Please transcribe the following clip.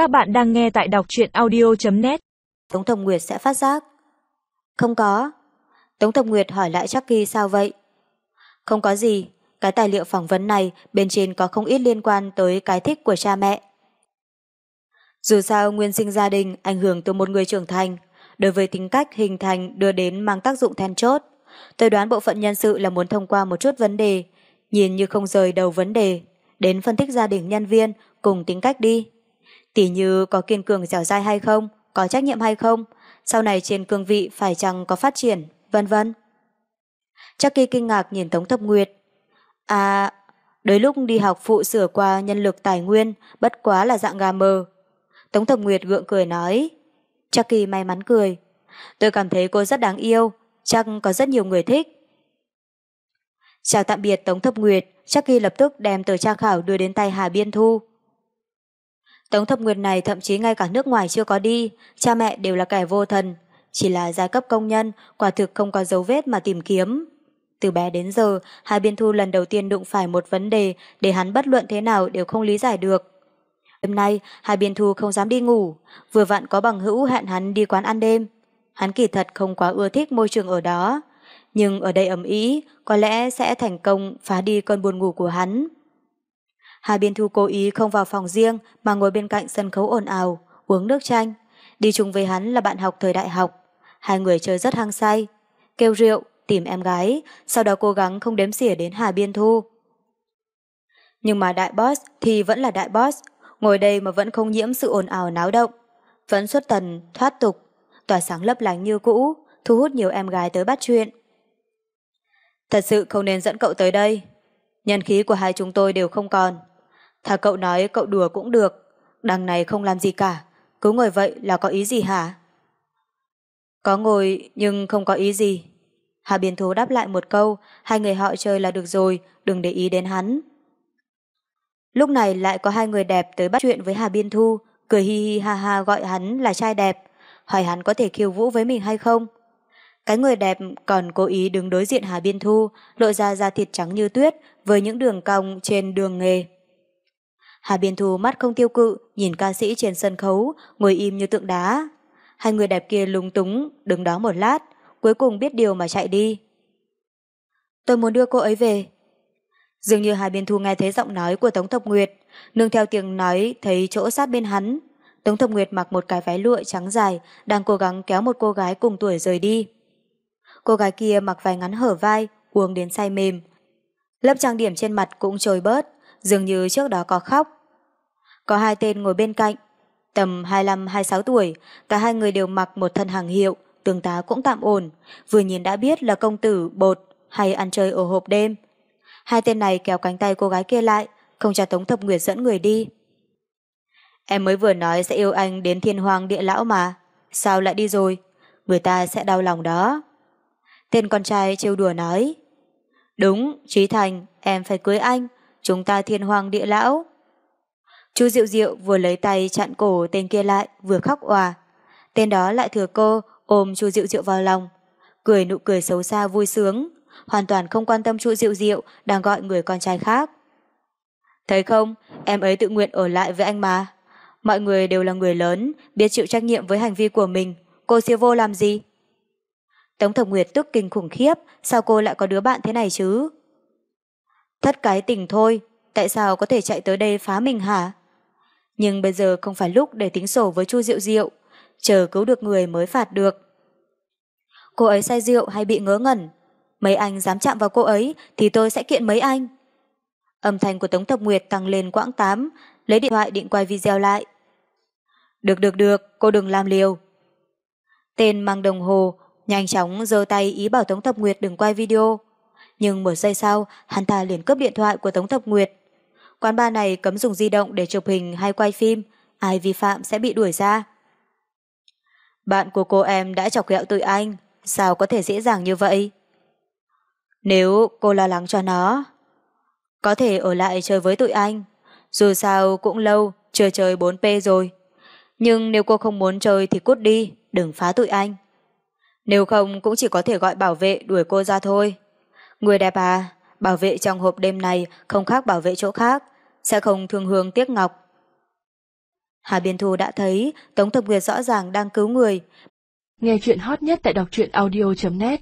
Các bạn đang nghe tại đọc truyện audio.net Tống Thập Nguyệt sẽ phát giác. Không có. Tống Thập Nguyệt hỏi lại Jackie sao vậy? Không có gì, cái tài liệu phỏng vấn này bên trên có không ít liên quan tới cái thích của cha mẹ. Dù sao nguyên sinh gia đình ảnh hưởng từ một người trưởng thành, đối với tính cách hình thành đưa đến mang tác dụng then chốt. Tôi đoán bộ phận nhân sự là muốn thông qua một chút vấn đề, nhìn như không rời đầu vấn đề, đến phân tích gia đình nhân viên cùng tính cách đi. Tỉ như có kiên cường dẻo dai hay không, có trách nhiệm hay không, sau này trên cương vị phải chăng có phát triển, vân vân. Chucky kinh ngạc nhìn Tống Thập Nguyệt. À, đôi lúc đi học phụ sửa qua nhân lực tài nguyên, bất quá là dạng gà mờ. Tống Thập Nguyệt gượng cười nói. Chucky may mắn cười. Tôi cảm thấy cô rất đáng yêu, chắc có rất nhiều người thích. Chào tạm biệt Tống Thập Nguyệt, Chucky lập tức đem tờ tra khảo đưa đến tay Hà Biên Thu. Tống Thập Nguyệt này thậm chí ngay cả nước ngoài chưa có đi, cha mẹ đều là kẻ vô thần, chỉ là giai cấp công nhân, quả thực không có dấu vết mà tìm kiếm. Từ bé đến giờ, hai Biên Thu lần đầu tiên đụng phải một vấn đề để hắn bất luận thế nào đều không lý giải được. Đêm nay, hai Biên Thu không dám đi ngủ, vừa vặn có bằng hữu hẹn hắn đi quán ăn đêm. Hắn kỳ thật không quá ưa thích môi trường ở đó, nhưng ở đây ẩm ý, có lẽ sẽ thành công phá đi cơn buồn ngủ của hắn. Hà Biên Thu cố ý không vào phòng riêng mà ngồi bên cạnh sân khấu ồn ào, uống nước chanh. Đi chung với hắn là bạn học thời đại học. Hai người chơi rất hăng say, kêu rượu, tìm em gái, sau đó cố gắng không đếm xỉa đến Hà Biên Thu. Nhưng mà đại boss thì vẫn là đại boss, ngồi đây mà vẫn không nhiễm sự ồn ào náo động. Vẫn xuất tần, thoát tục, tỏa sáng lấp lánh như cũ, thu hút nhiều em gái tới bắt chuyện. Thật sự không nên dẫn cậu tới đây. Nhân khí của hai chúng tôi đều không còn. Thà cậu nói cậu đùa cũng được. Đằng này không làm gì cả. Cứ ngồi vậy là có ý gì hả? Có ngồi nhưng không có ý gì. Hà Biên Thú đáp lại một câu, hai người họ chơi là được rồi, đừng để ý đến hắn. Lúc này lại có hai người đẹp tới bắt chuyện với Hà Biên Thu, cười hi hi ha ha gọi hắn là trai đẹp, hỏi hắn có thể khiêu vũ với mình hay không. Cái người đẹp còn cố ý đứng đối diện Hà Biên Thu, lộ ra da thịt trắng như tuyết với những đường cong trên đường nghề. Hà Biên Thu mắt không tiêu cự, nhìn ca sĩ trên sân khấu, ngồi im như tượng đá. Hai người đẹp kia lúng túng, đứng đó một lát, cuối cùng biết điều mà chạy đi. Tôi muốn đưa cô ấy về. Dường như Hà Biên Thu nghe thấy giọng nói của Tống Thập Nguyệt, nương theo tiếng nói thấy chỗ sát bên hắn. Tống Thập Nguyệt mặc một cái váy lụa trắng dài, đang cố gắng kéo một cô gái cùng tuổi rời đi. Cô gái kia mặc váy ngắn hở vai, uống đến say mềm. Lớp trang điểm trên mặt cũng trồi bớt, dường như trước đó có khóc. Có hai tên ngồi bên cạnh, tầm 25-26 tuổi, cả hai người đều mặc một thân hàng hiệu, tướng tá cũng tạm ổn, vừa nhìn đã biết là công tử, bột hay ăn chơi ở hộp đêm. Hai tên này kéo cánh tay cô gái kia lại, không cho Tống Thập Nguyệt dẫn người đi. Em mới vừa nói sẽ yêu anh đến thiên hoàng địa lão mà, sao lại đi rồi? Người ta sẽ đau lòng đó. Tên con trai trêu đùa nói. Đúng, Trí Thành, em phải cưới anh, chúng ta thiên hoàng địa lão. Chú Diệu Diệu vừa lấy tay chặn cổ tên kia lại, vừa khóc òa. Tên đó lại thừa cô ôm chú Diệu Diệu vào lòng, cười nụ cười xấu xa vui sướng, hoàn toàn không quan tâm chú Diệu Diệu đang gọi người con trai khác. Thấy không, em ấy tự nguyện ở lại với anh mà. Mọi người đều là người lớn, biết chịu trách nhiệm với hành vi của mình, cô siêu vô làm gì? Tống Thập Nguyệt tức kinh khủng khiếp, sao cô lại có đứa bạn thế này chứ? Thất cái tình thôi, tại sao có thể chạy tới đây phá mình hả? Nhưng bây giờ không phải lúc để tính sổ với Chu Diệu Diệu, chờ cứu được người mới phạt được. Cô ấy say rượu hay bị ngớ ngẩn? Mấy anh dám chạm vào cô ấy thì tôi sẽ kiện mấy anh. Âm thanh của Tống Thập Nguyệt tăng lên quãng 8, lấy điện thoại định quay video lại. Được được được, cô đừng làm liều. Tên mang đồng hồ, nhanh chóng giơ tay ý bảo Tống Thập Nguyệt đừng quay video. Nhưng một giây sau, hắn ta liền cướp điện thoại của Tống Thập Nguyệt. Quán bar này cấm dùng di động để chụp hình hay quay phim, ai vi phạm sẽ bị đuổi ra. Bạn của cô em đã chọc ghẹo tụi anh, sao có thể dễ dàng như vậy? Nếu cô lo lắng cho nó, có thể ở lại chơi với tụi anh. Dù sao cũng lâu, chưa chơi 4P rồi. Nhưng nếu cô không muốn chơi thì cút đi, đừng phá tụi anh. Nếu không cũng chỉ có thể gọi bảo vệ đuổi cô ra thôi. Người đẹp à, bảo vệ trong hộp đêm này không khác bảo vệ chỗ khác, sẽ không thương hương tiếc ngọc. Hà Biên Thu đã thấy Tống Thập Nguyệt rõ ràng đang cứu người. Nghe chuyện hot nhất tại đọc truyện audio.net